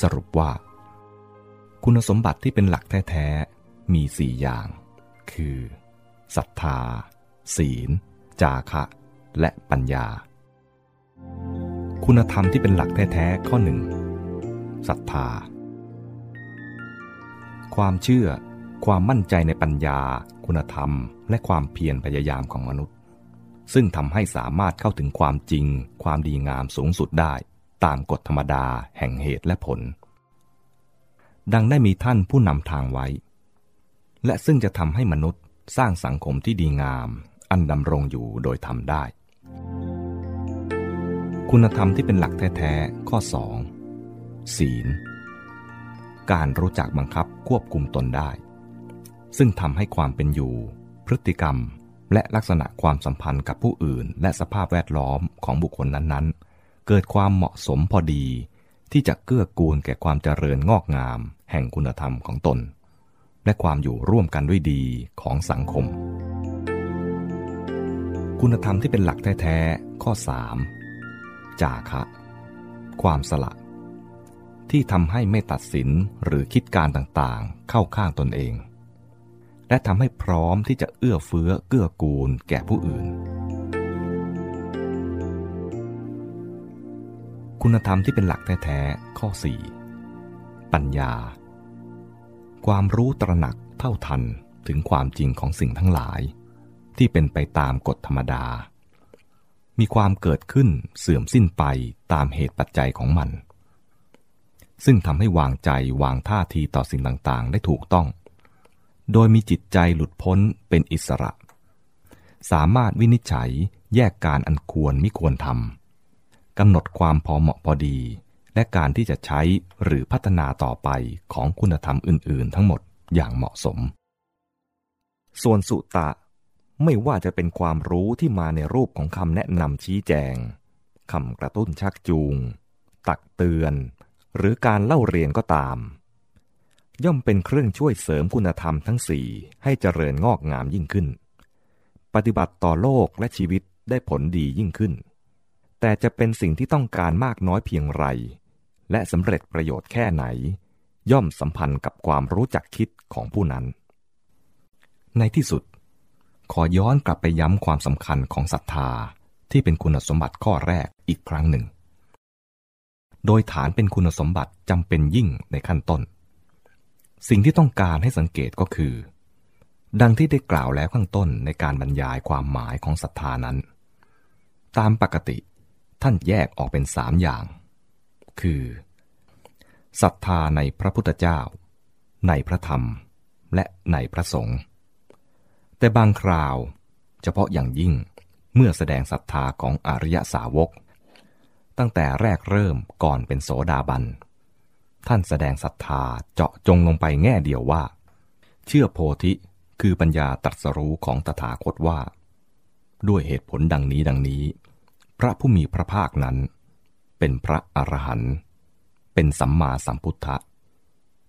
สรุปว่า คุณสมบัติที่เป็นหลักแท้ๆ มีสี่อย่าง คือศรัทธา ศีล จาคะ และปัญญา คุณธรรมที่เป็นหลักแท้ๆ ข้อหนึ่งศรัทธา ความเชื่อ ความมั่นใจในปัญญา คุณธรรม และความเพียรพยายามของมนุษย์ ซึ่งทำให้สามารถเข้าถึงความจริง ความดีงามสูงสุดได้ ตามกฎธรรมดาแห่งเหตุและผล ดังได้มีท่านผู้นำทางไว้ และซึ่งจะทำให้มนุษย์สร้างสังคมที่ดีงาม อันดำรงอยู่โดยทำได้ คุณธรรมที่เป็นหลักแท้ๆ ข้อ 2. ศีล การรู้จักบังคับควบคุมตนได้ ซึ่งทำให้ความเป็นอยู่ พฤติกรรมและลักษณะความสัมพันธ์กับผู้อื่น และสภาพแวดล้อมของบุคคลนั้นๆ เกิดความเหมาะสมพอดี ที่จะเกื้อกูลแก่ความเจริญงอกงาม แห่งคุณธรรมของตน และความอยู่ร่วมกันด้วยดีของสังคม คุณธรรมที่เป็นหลักแท้ๆข้อ 3. จาคะ ความสละ ที่ทำให้ไม่ตัดสินหรือคิดการต่างๆ เข้าข้างตนเอง และทำให้พร้อมที่จะเอื้อเฟื้อเกื้อกูลแก่ผู้อื่น คุณธรรมที่เป็นหลักแท้ๆ ข้อ 4. ปัญญา ความรู้ตระหนักเท่าทันถึงความจริงของสิ่งทั้งหลาย ที่เป็นไปตามกฎธรรมดา มีความเกิดขึ้นเสื่อมสิ้นไปตามเหตุปัจจัยของมัน ซึ่งทำให้วางใจวางท่าทีต่อสิ่งต่างๆ ได้ถูกต้อง โดยมีจิตใจหลุดพ้นเป็นอิสระ สามารถวินิจฉัยแยกการอันควรมิควรทำ กำหนดความพอเหมาะพอดี และการที่จะใช้หรือพัฒนาต่อไปของคุณธรรมอื่น ๆ ทั้งหมดอย่างเหมาะสม ส่วนสุตะ ไม่ว่าจะเป็นความรู้ที่มาในรูปของคำแนะนำชี้แจงคำกระตุ้นชักจูง ตักเตือน หรือการเล่าเรียนก็ตาม ย่อมเป็นเครื่องช่วยเสริมคุณธรรมทั้งสี่ให้เจริญงอกงามยิ่งขึ้น ปฏิบัติต่อโลกและชีวิตได้ผลดียิ่งขึ้น แต่จะเป็นสิ่งที่ต้องการมากน้อยเพียงไร และสำเร็จประโยชน์แค่ไหน ย่อมสัมพันธ์กับความรู้จักคิดของผู้นั้น ในที่สุด ขอย้อนกลับไปย้ำความสำคัญของศรัทธาที่เป็นคุณสมบัติข้อแรกอีกครั้งหนึ่ง โดยฐานเป็นคุณสมบัติจำเป็นยิ่งในขั้นต้น สิ่งที่ต้องการให้สังเกตก็คือ ดังที่ได้กล่าวแล้วข้างต้นในการบรรยายความหมายของศรัทธานั้น ตามปกติ ท่านแยกออกเป็นสามอย่าง คือศรัทธาในพระพุทธเจ้า ในพระธรรม และในพระสงฆ์แต่บางคราว เฉพาะอย่างยิ่งเมื่อแสดงศรัทธาของอริยสาวก ตั้งแต่แรกเริ่มก่อนเป็นโสดาบัน ท่านแสดงศรัทธาเจาะจงลงไปแง่เดียวว่า เชื่อโพธิคือปัญญาตรัสรู้ของตถาคตว่า ด้วยเหตุผลดังนี้ดังนี้ ระผู้มีพระภาคนั้น เป็นพระอรหันต์เป็นสัมมาสัมพุทธะ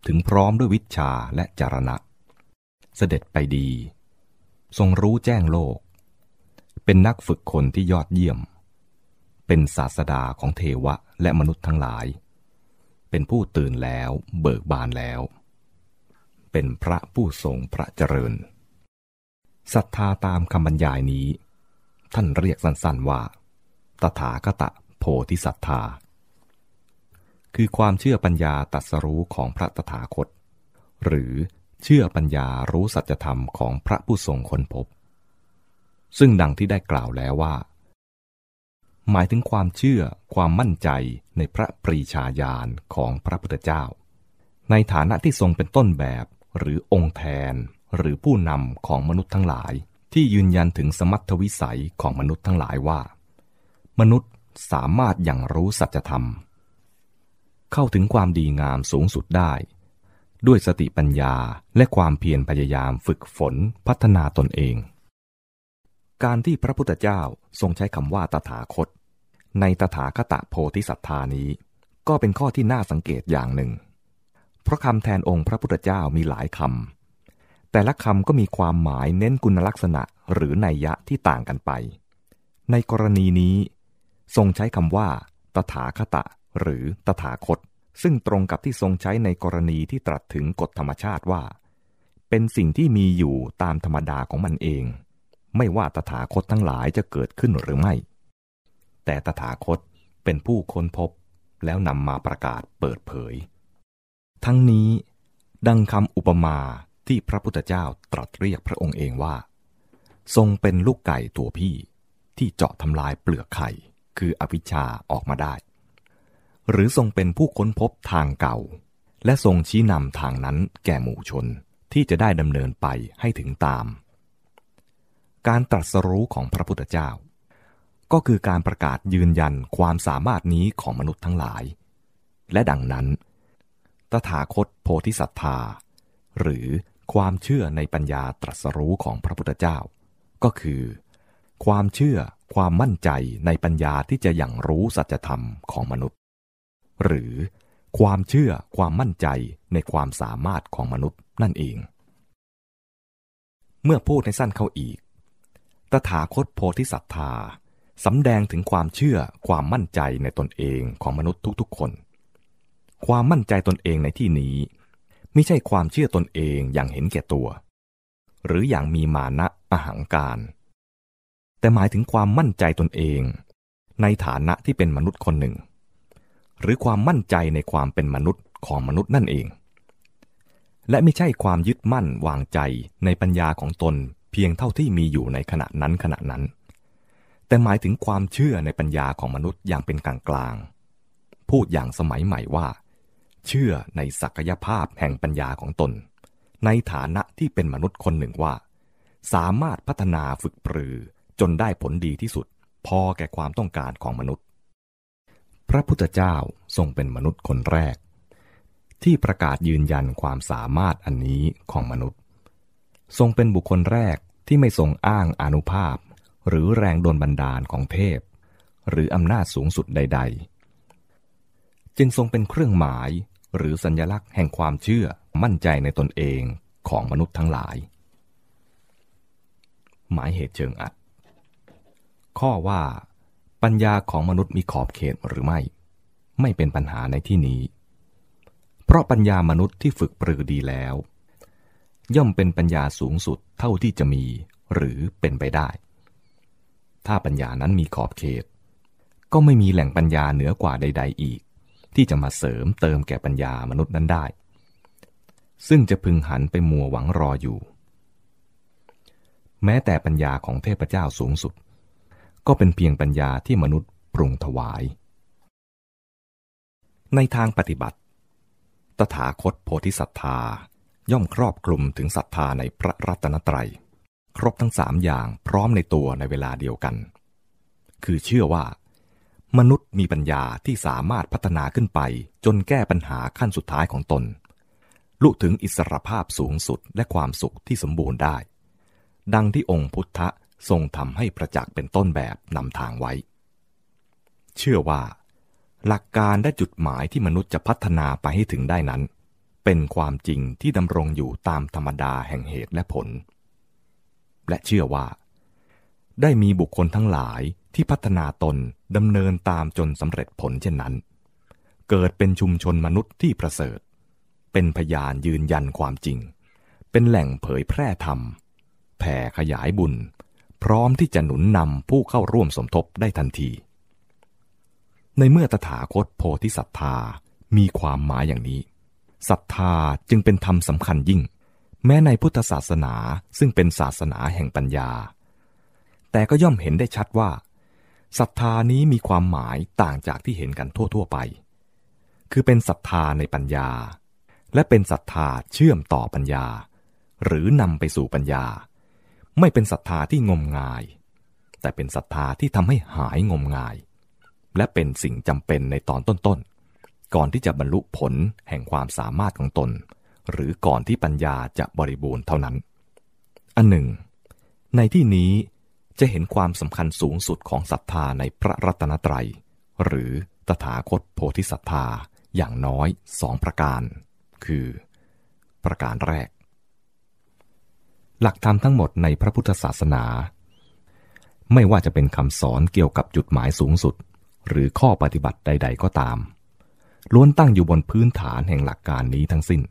ถึงพร้อมด้วยวิชาและจารณะ เสด็จไปดี ทรงรู้แจ้งโลก เป็นนักฝึกคนที่ยอดเยี่ยม เป็นศาสดาของเทวะและมนุษย์ทั้งหลาย เป็นผู้ตื่นแล้วเบิกบานแล้ว เป็นพระผู้ทรงพระเจริญศรัทธาตามคำบรรยายนี้ ท่านเรียกสั้นๆว่า ตถาคตะโพธิศรัทธา คือความเชื่อปัญญาตัสรู้ของพระตถาคต หรือเชื่อปัญญารู้สัจธรรมของพระผู้ทรงค้นพบ ซึ่งดังที่ได้กล่าวแล้วว่า หมายถึงความเชื่อความมั่นใจในพระปรีชาญาณของพระพุทธเจ้า ในฐานะที่ทรงเป็นต้นแบบหรือองค์แทนหรือผู้นำของมนุษย์ทั้งหลาย ที่ยืนยันถึงสมรรถวิสัยของมนุษย์ทั้งหลายว่า มนุษย์สามารถอย่างรู้สัจธรรม เข้าถึงความดีงามสูงสุดได้ ด้วยสติปัญญาและความเพียรพยายามฝึกฝนพัฒนาตนเอง การที่พระพุทธเจ้าทรงใช้คำว่าตถาคต ในตถาคตโพธิสัตธานี้ ก็เป็นข้อที่น่าสังเกตอย่างหนึ่ง เพราะคำแทนองค์พระพุทธเจ้ามีหลายคำแต่ละคำก็มีความหมายเน้นคุณลักษณะหรือนัยยะที่ต่างกันไปในกรณีนี้ ทรงใช้คำว่า ตถาคตะ หรือตถาคต ซึ่งตรงกับที่ทรงใช้ในกรณีที่ตรัสถึงกฎธรรมชาติว่า เป็นสิ่งที่มีอยู่ตามธรรมดาของมันเอง ไม่ว่าตถาคตทั้งหลายจะเกิดขึ้นหรือไม่ แต่ตถาคตเป็นผู้ค้นพบแล้วนำมาประกาศเปิดเผย ทั้งนี้ ดังคำอุปมาที่พระพุทธเจ้าตรัสเรียกพระองค์เองว่า ทรงเป็นลูกไก่ตัวพี่ที่เจาะทำลายเปลือกไข่ คืออวิชชาออกมาได้ หรือทรงเป็นผู้ค้นพบทางเก่า และทรงชี้นำทางนั้นแก่หมู่ชนที่จะได้ดำเนินไปให้ถึงตาม การตรัสรู้ของพระพุทธเจ้า ก็คือการประกาศยืนยันความสามารถนี้ของมนุษย์ทั้งหลาย และดังนั้น ตถาคตโพธิสัตธาหรือความเชื่อในปัญญาตรัสรู้ของพระพุทธเจ้า ก็คือ ความเชื่อ ความมั่นใจในปัญญาที่จะอย่างรู้สัจธรรมของมนุษย์ หรือความเชื่อความมั่นใจในความสามารถของมนุษย์นั่นเอง เมื่อพูดในสั้นเข้าอีก ตถาคตโพธิสัตธาสำแดงถึงความเชื่อความมั่นใจในตนเองของมนุษย์ทุกๆคน ความมั่นใจตนเองในที่นี้ไม่ใช่ความเชื่อตนเองอย่างเห็นแก่ตัว หรืออย่างมีมานะอหังการ แต่หมายถึงความมั่นใจตนเอง ในฐานะที่เป็นมนุษย์คนหนึ่ง หรือความมั่นใจในความเป็นมนุษย์ของมนุษย์นั่นเอง และไม่ใช่ความยึดมั่นวางใจในปัญญาของตนเพียงเท่าที่มีอยู่ในขณะนั้นขณะนั้น แต่หมายถึงความเชื่อในปัญญาของมนุษย์อย่างเป็นกลางกลางพูดอย่างสมัยใหม่ว่า เชื่อในศักยภาพแห่งปัญญาของตน ในฐานะที่เป็นมนุษย์คนหนึ่งว่า สามารถพัฒนาฝึกปรือ นได้ผลดีที่สุด พอแก่ความต้องการของมนุษย์ พระพุทธเจ้าทรงเป็นมนุษย์คนแรก ที่ประกาศยืนยันความสามารถอันนี้ของมนุษย์ ทรงเป็นบุคคลแรกที่ไม่ทรงอ้างอนุภาพ หรือแรงโดนบันดาลของเทพ หรืออำนาจสูงสุดใด ๆ จึงทรงเป็นเครื่องหมายหรือสัญลักษณ์แห่งความเชื่อมั่นใจในตนเองของมนุษย์ทั้งหลาย หมายเหตุเชิงอัด ข้อว่า ปัญญาของมนุษย์มีขอบเขตหรือไม่ ไม่เป็นปัญหาในที่นี้ เพราะปัญญามนุษย์ที่ฝึกปรือดีแล้ว ย่อมเป็นปัญญาสูงสุดเท่าที่จะมีหรือเป็นไปได้ ถ้าปัญญานั้นมีขอบเขต ก็ไม่มีแหล่งปัญญาเหนือกว่าใด ๆ อีก ที่จะมาเสริมเติมแก่ปัญญามนุษย์นั้นได้ ซึ่งจะพึงหันไปมัวหวังรออยู่ แม้แต่ปัญญาของเทพเจ้าสูงสุด ก็เป็นเพียงปัญญาที่มนุษย์ปรุงถวาย ในทางปฏิบัติ ตถาคตโพธิสัตธาย่อมครอบคลุมถึงศรัทธาในพระรัตนตรัย ครบทั้งสามอย่างพร้อมในตัวในเวลาเดียวกัน คือเชื่อว่า มนุษย์มีปัญญาที่สามารถพัฒนาขึ้นไปจนแก้ปัญหาขั้นสุดท้ายของตนลุถึงอิสรภาพสูงสุดและความสุขที่สมบูรณ์ได้ ดังที่องค์พุทธ ทรงทำให้ประจักษ์เป็นต้นแบบนำทางไว้ เชื่อว่า หลักการและจุดหมายที่มนุษย์จะพัฒนาไปให้ถึงได้นั้น เป็นความจริงที่ดำรงอยู่ตามธรรมดาแห่งเหตุและผล และเชื่อว่า ได้มีบุคคลทั้งหลายที่พัฒนาตนดำเนินตามจนสำเร็จผลเช่นนั้น เกิดเป็นชุมชนมนุษย์ที่ประเสริฐ เป็นพยานยืนยันความจริง เป็นแหล่งเผยแพร่ธรรมแผ่ขยายบุญ พร้อมที่จะหนุนนำผู้เข้าร่วมสมทบได้ทันที ในเมื่อตถาคตโพธิศรัทธามีความหมายอย่างนี้ศรัทธาจึงเป็นธรรมสำคัญยิ่ง แม้ในพุทธศาสนาซึ่งเป็นศาสนาแห่งปัญญา แต่ก็ย่อมเห็นได้ชัดว่าศรัทธานี้มีความหมายต่างจากที่เห็นกันทั่ว ๆ ไป คือเป็นศรัทธาในปัญญา และเป็นศรัทธาเชื่อมต่อปัญญา หรือนำไปสู่ปัญญา ไม่เป็นศรัทธาที่งมงาย แต่เป็นศรัทธาที่ทำให้หายงมงาย และเป็นสิ่งจำเป็นในตอนต้นๆ ก่อนที่จะบรรลุผลแห่งความสามารถของตน หรือก่อนที่ปัญญาจะบริบูรณ์เท่านั้น อันหนึ่ง ในที่นี้จะเห็นความสำคัญสูงสุดของศรัทธาในพระรัตนตรัย หรือตถาคตโพธิศรัทธาอย่างน้อยสองประการ คือ ประการแรก หลักธรรมทั้งหมดในพระพุทธศาสนา ไม่ว่าจะเป็นคำสอนเกี่ยวกับจุดหมายสูงสุด หรือข้อปฏิบัติใด ๆ ก็ตาม ล้วนตั้งอยู่บนพื้นฐานแห่งหลักการนี้ทั้งสิ้น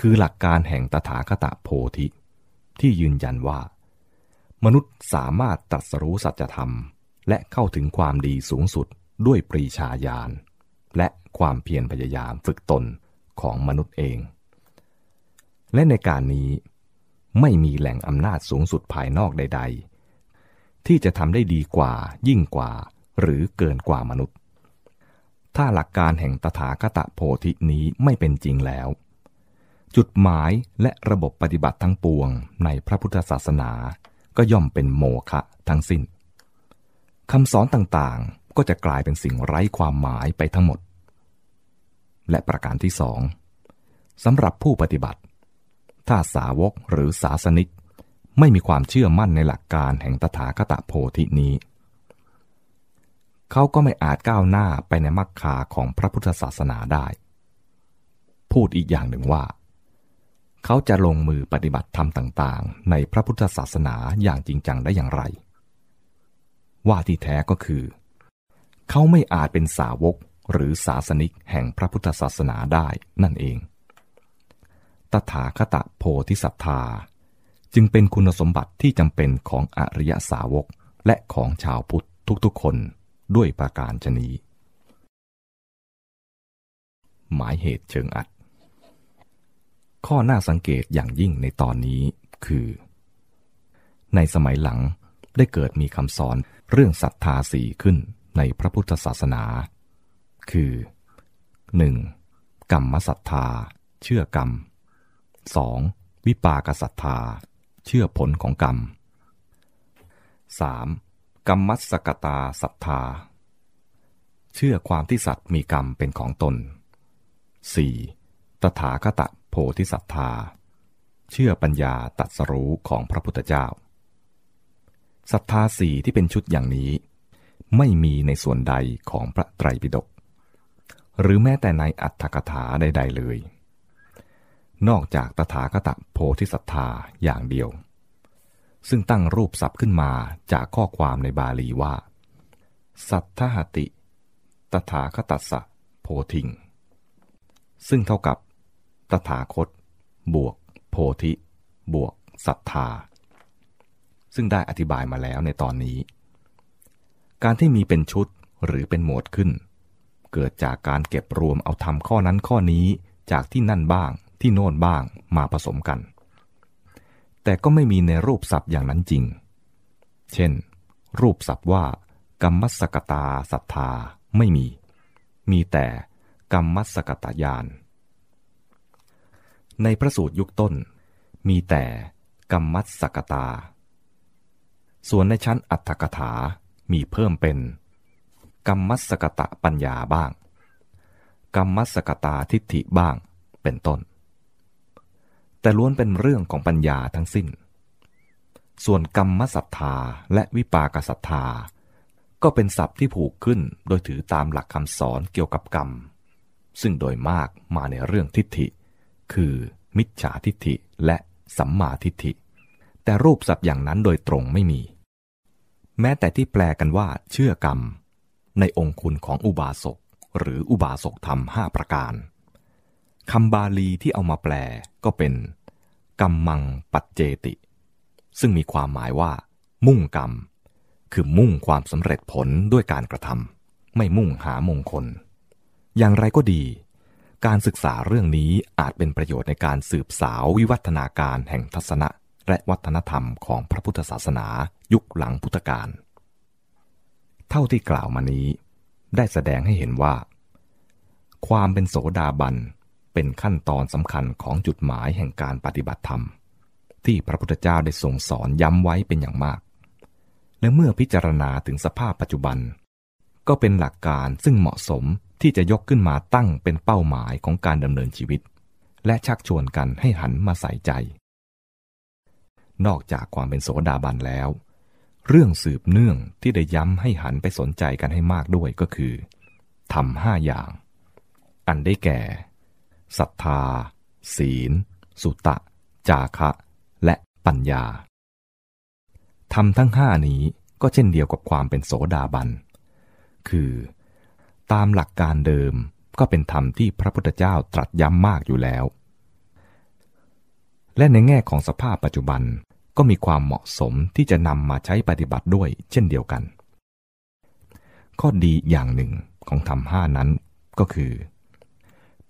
คือหลักการแห่งตถาคตโพธิ ที่ยืนยันว่า มนุษย์สามารถตรัสรู้สัจธรรม และเข้าถึงความดีสูงสุดด้วยปรีชาญาณและความเพียรพยายามฝึกตนของมนุษย์เอง และในการนี้ไม่มีแหล่งอำนาจสูงสุดภายนอกใด ๆ ที่จะทำได้ดีกว่ายิ่งกว่า หรือเกินกว่ามนุษย์ ถ้าหลักการแห่งตถาคตโพธินี้ไม่เป็นจริงแล้ว จุดหมายและระบบปฏิบัติทั้งปวงในพระพุทธศาสนาก็ย่อมเป็นโมฆะทั้งสิ้นคำสอนต่างๆก็จะกลายเป็นสิ่งไร้ความหมายไปทั้งหมด และประการที่สองสำหรับผู้ปฏิบัติ ถ้าสาวกหรือศาสนิก ไม่มีความเชื่อมั่นในหลักการแห่งตถาคตโพธินี้ เขาก็ไม่อาจก้าวหน้าไปในมรรคาของพระพุทธศาสนาได้ พูดอีกอย่างหนึ่งว่า เขาจะลงมือปฏิบัติธรรมต่างๆ ในพระพุทธศาสนาอย่างจริงจังได้อย่างไร ว่าที่แท้ก็คือ เขาไม่อาจเป็นสาวกหรือศาสนิกแห่งพระพุทธศาสนาได้นั่นเอง ตถาคตโพธิสัตธา จึงเป็นคุณสมบัติที่จำเป็นของอริยสาวกและของชาวพุทธทุกๆคนด้วยประการชนีหมายเหตุเชิงอัด ข้อน่าสังเกตอย่างยิ่งในตอนนี้คือ ในสมัยหลังได้เกิดมีคำสอนเรื่องศรัทธาสี่ขึ้นในพระพุทธศาสนา คือ 1. กรรมศรัทธา เชื่อกรรม 2. วิปากศรัทธา เชื่อผลของกรรม 3. กรรมัสกตาศรัทธา เชื่อความที่สัตว์มีกรรมเป็นของตน 4. ตถาคตโพธิศรัทธา เชื่อปัญญาตัดสรู้ของพระพุทธเจ้าศรัทธาสี่ที่เป็นชุดอย่างนี้ ไม่มีในส่วนใดของพระไตรปิฎกหรือแม้แต่ในอัตถกถาใด ๆ เลย นอกจากตถาคตโพธิศรัทธาอย่างเดียว ซึ่งตั้งรูปศัพท์ขึ้นมาจากข้อความในบาลีว่า สัทธหติ ตถาคตัสสะโพธิง ซึ่งเท่ากับ ตถาคต บวก โพธิ บวกศรัทธา ซึ่งได้อธิบายมาแล้วในตอนนี้ การที่มีเป็นชุดหรือเป็นหมวดขึ้น เกิดจากการเก็บรวมเอาทำข้อนั้นข้อนี้จากที่นั่นบ้าง ที่โน่นบ้างมาผสมกัน แต่ก็ไม่มีในรูปศัพท์อย่างนั้นจริง เช่น รูปศัพท์ว่ากรรมสกตาศรัทธาไม่มี มีแต่กรรมสกตายาน ในพระสูตรยุคต้น มีแต่กรรมสกตา ส่วนในชั้นอัตถกถา มีเพิ่มเป็น กรรมสกตะปัญญาบ้าง กรรมสกตาทิฏฐิบ้าง เป็นต้น แต่ล้วนเป็นเรื่องของปัญญาทั้งสิ้น ส่วนกรรมศรัทธาและวิปากศรัทธา ก็เป็นศัพท์ที่ผูกขึ้นโดยถือตามหลักคำสอนเกี่ยวกับกรรม ซึ่งโดยมากมาในเรื่องทิฏฐิ คือมิจฉาทิฏฐิและสัมมาทิฏฐิ แต่รูปศัพท์อย่างนั้นโดยตรงไม่มี แม้แต่ที่แปลกันว่าเชื่อกรรม ในองคุณของอุบาสกหรืออุบาสกธรรมห้าประการ คำบาลีที่เอามาแปลก็เป็นกรรมังปัจเจติ ซึ่งมีความหมายว่า มุ่งกรรม คือมุ่งความสำเร็จผลด้วยการกระทำไม่มุ่งหามงคล อย่างไรก็ดี การศึกษาเรื่องนี้อาจเป็นประโยชน์ในการสืบสาววิวัฒนาการแห่งทัศนะ และวัฒนธรรมของพระพุทธศาสนายุคหลังพุทธกาลเท่าที่กล่าวมานี้ ได้แสดงให้เห็นว่า ความเป็นโสดาบัน เป็นขั้นตอนสำคัญของจุดหมายแห่งการปฏิบัติธรรม ที่พระพุทธเจ้าได้ทรงสอนย้ำไว้เป็นอย่างมาก และเมื่อพิจารณาถึงสภาพปัจจุบัน ก็เป็นหลักการซึ่งเหมาะสมที่จะยกขึ้นมาตั้งเป็นเป้าหมายของการดำเนินชีวิต และชักชวนกันให้หันมาใส่ใจ นอกจากความเป็นโสดาบันแล้ว เรื่องสืบเนื่องที่ได้ย้ำให้หันไปสนใจกันให้มากด้วยก็คือทำห้าอย่าง อันได้แก่ ศรัทธา ศีล สุตะ จาคะ และปัญญาทำทั้งห้านี้ก็เช่นเดียวกับความเป็นโสดาบัน คือ ตามหลักการเดิมก็เป็นธรรมที่พระพุทธเจ้าตรัสย้ำมากอยู่แล้ว และในแง่ของสภาพปัจจุบันก็มีความเหมาะสมที่จะนำมาใช้ปฏิบัติด้วยเช่นเดียวกัน ข้อดีอย่างหนึ่งของธรรมห้านั้นก็คือ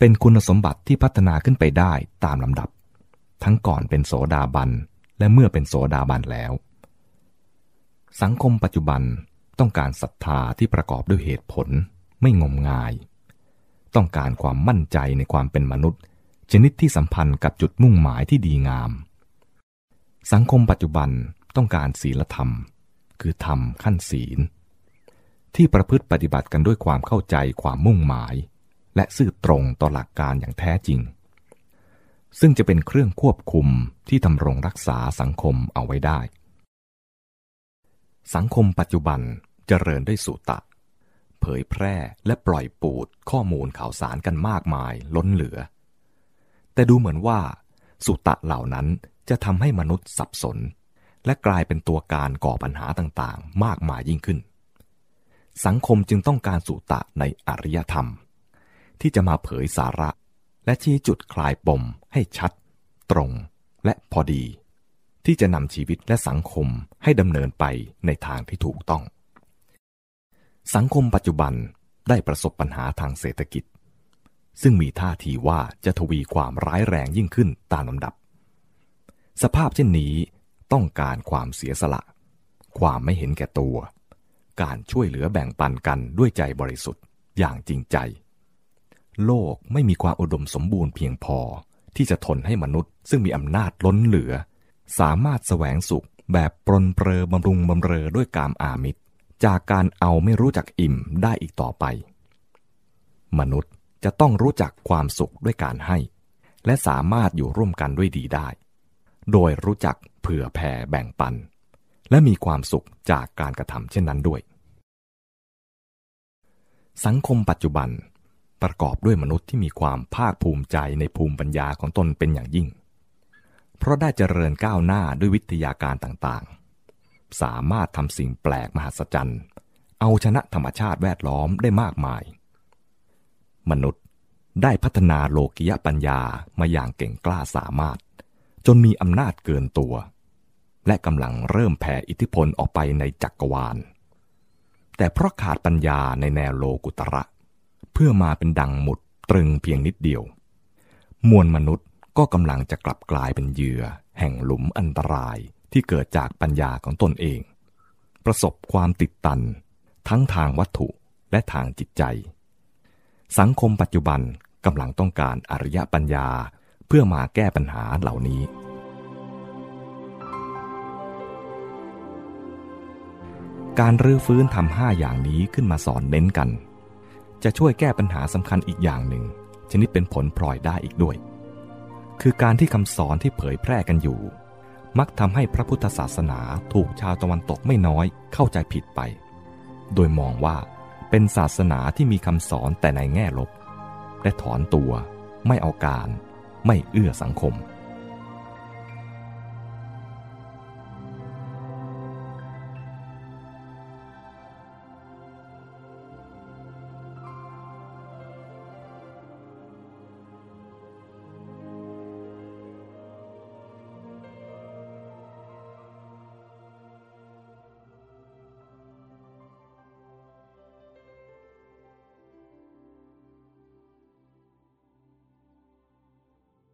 เป็นคุณสมบัติที่พัฒนาขึ้นไปได้ตามลำดับ ทั้งก่อนเป็นโสดาบัน และเมื่อเป็นโสดาบันแล้ว สังคมปัจจุบันต้องการศรัทธาที่ประกอบด้วยเหตุผลไม่งมงาย ต้องการความมั่นใจในความเป็นมนุษย์ ชนิดที่สัมพันธ์กับจุดมุ่งหมายที่ดีงาม สังคมปัจจุบันต้องการศีลธรรม คือธรรมขั้นศีล ที่ประพฤติปฏิบัติกันด้วยความเข้าใจความมุ่งหมาย และซื่อตรงต่อหลักการอย่างแท้จริง ซึ่งจะเป็นเครื่องควบคุมที่ทำรงรักษาสังคมเอาไว้ได้ สังคมปัจจุบันเจริญด้วยสุตะ เผยแพร่และปล่อยปูดข้อมูลข่าวสารกันมากมายล้นเหลือ แต่ดูเหมือนว่า สุตะเหล่านั้นจะทำให้มนุษย์สับสน และกลายเป็นตัวการก่อปัญหาต่างๆ มากมายยิ่งขึ้น สังคมจึงต้องการสุตะในอริยธรรม ที่จะมาเผยสาระ และชี้จุดคลายปมให้ชัด ตรง และพอดี ที่จะนำชีวิตและสังคมให้ดำเนินไปในทางที่ถูกต้อง สังคมปัจจุบันได้ประสบปัญหาทางเศรษฐกิจ ซึ่งมีท่าทีว่าจะทวีความร้ายแรงยิ่งขึ้นตามลำดับ สภาพเช่นนี้ต้องการความเสียสละ ความไม่เห็นแก่ตัว การช่วยเหลือแบ่งปันกันด้วยใจบริสุทธิ์อย่างจริงใจ โลกไม่มีความอุดมสมบูรณ์เพียงพอ ที่จะทนให้มนุษย์ซึ่งมีอำนาจล้นเหลือ สามารถแสวงสุขแบบปรนเปรอบำรุงบำเรอด้วยกามอามิตร จากการเอาไม่รู้จักอิ่มได้อีกต่อไป มนุษย์จะต้องรู้จักความสุขด้วยการให้ และสามารถอยู่ร่วมกันด้วยดีได้ โดยรู้จักเผื่อแผ่แบ่งปัน และมีความสุขจากการกระทำเช่นนั้นด้วย สังคมปัจจุบัน ประกอบด้วยมนุษย์ที่มีความภาคภูมิใจในภูมิปัญญาของตนเป็นอย่างยิ่ง เพราะได้เจริญก้าวหน้าด้วยวิทยาการต่างๆ สามารถทำสิ่งแปลกมหัศจรรย์ เอาชนะธรรมชาติแวดล้อมได้มากมาย มนุษย์ได้พัฒนาโลกิยปัญญามาอย่างเก่งกล้าสามารถ จนมีอำนาจเกินตัว และกำลังเริ่มแผ่อิทธิพลออกไปในจักรวาล แต่เพราะขาดปัญญาในแนวโลกุตระ เพื่อมาเป็นดังหมุดตรึงเพียงนิดเดียว มวลมนุษย์ก็กำลังจะกลับกลายเป็นเหยื่อ แห่งหลุมอันตรายที่เกิดจากปัญญาของตนเอง ประสบความติดตัน ทั้งทางวัตถุและทางจิตใจ สังคมปัจจุบันกำลังต้องการอริยปัญญาเพื่อมาแก้ปัญหาเหล่านี้การรื้อฟื้นทำห้าอย่างนี้ขึ้นมาสอนเน้นกัน จะช่วยแก้ปัญหาสำคัญอีกอย่างหนึ่ง ชนิดเป็นผลพลอยได้อีกด้วย คือการที่คำสอนที่เผยแพร่กันอยู่ มักทำให้พระพุทธศาสนาถูกชาวตะวันตกไม่น้อยเข้าใจผิดไป โดยมองว่าเป็นศาสนาที่มีคำสอนแต่ในแง่ลบ และถอนตัว ไม่เอาการ ไม่เอื้อสังคม